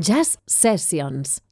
Jazz Sessions.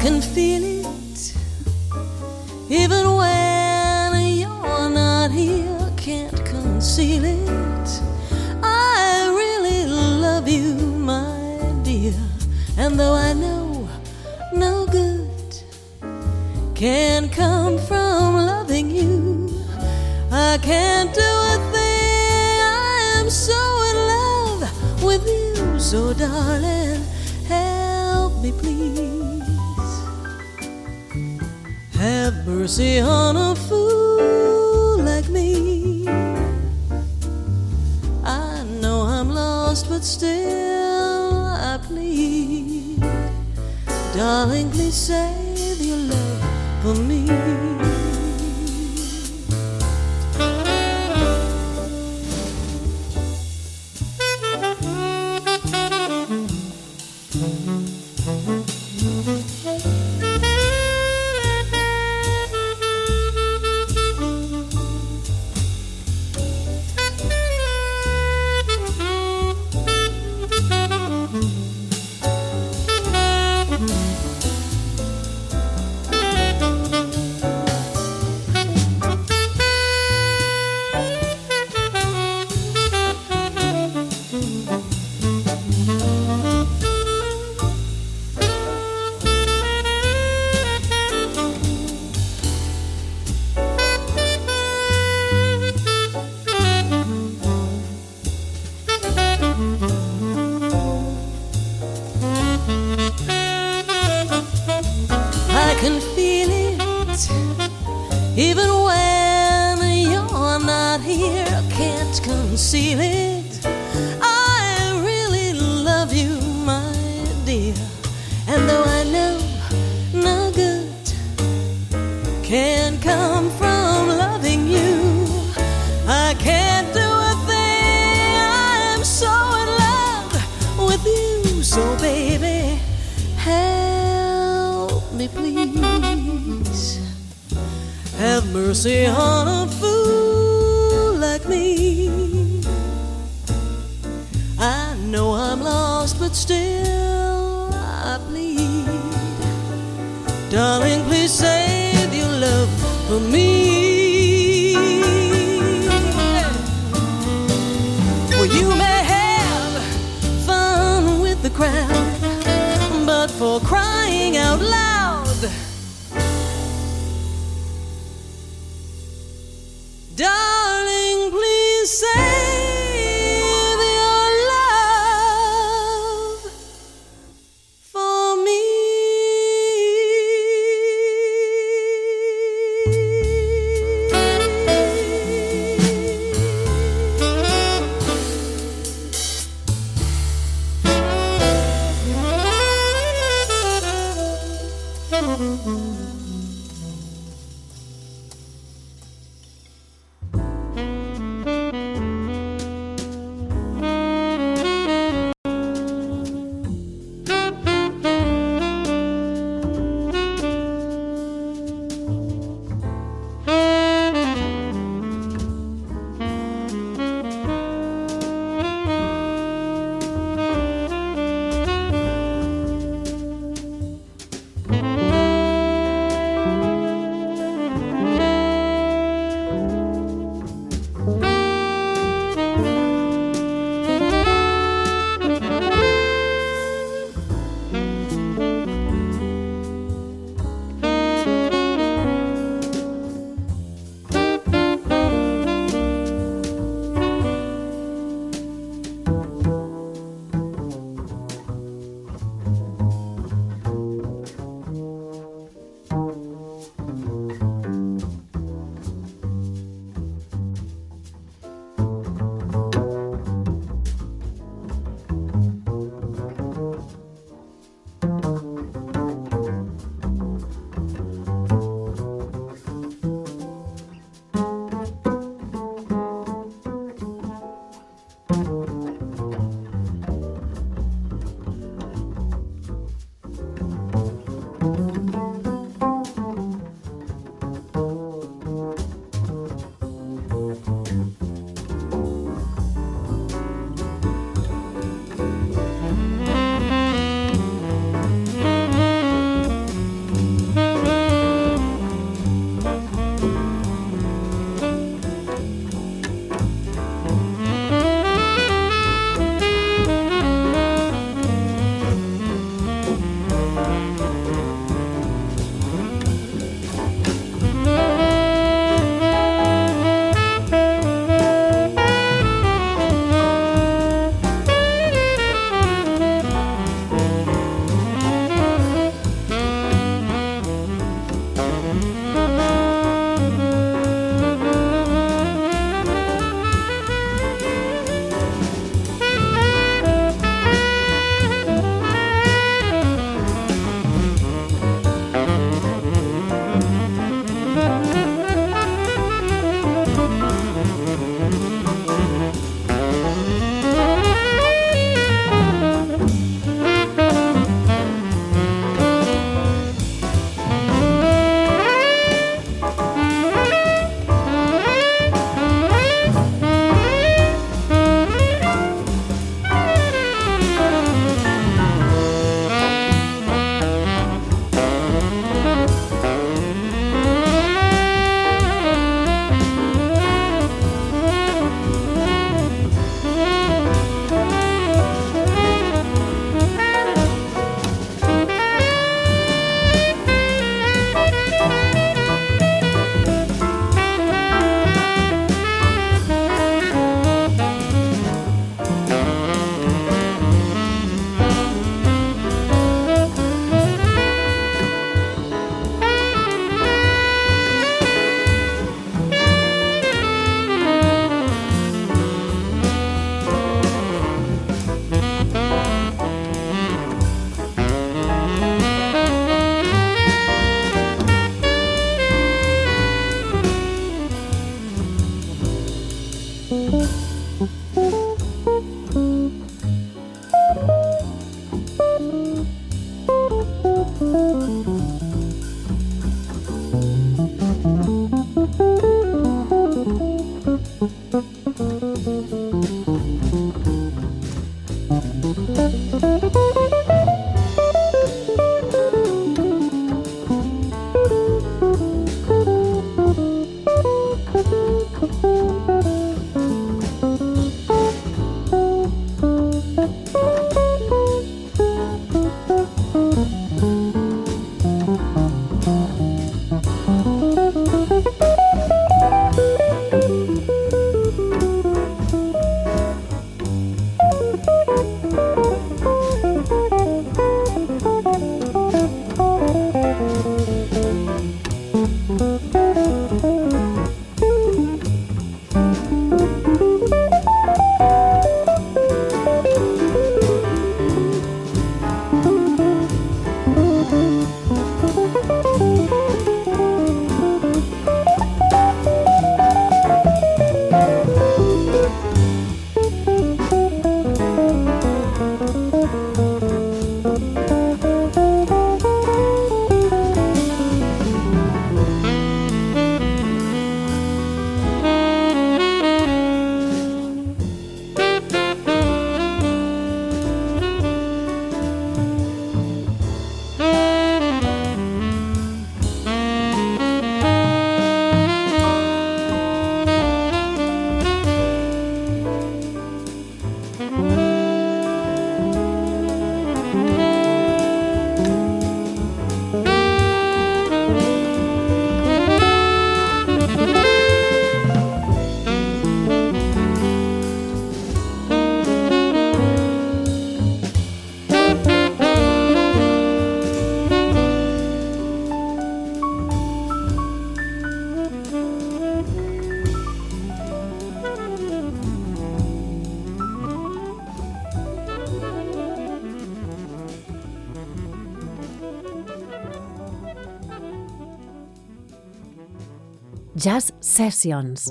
Can feel it even when you're not here, can't conceal it. I really love you, my dear. And though I mercy on a fool like me. I know I'm lost, but still I plead. Darling, please save can feel it even when you're not here. Can't conceal it. Mercy on a fool like me. I know I'm lost, but still I plead. Darling, please save your love for me. Jazz Sessions.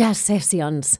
Jazz Sessions.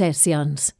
Sessions.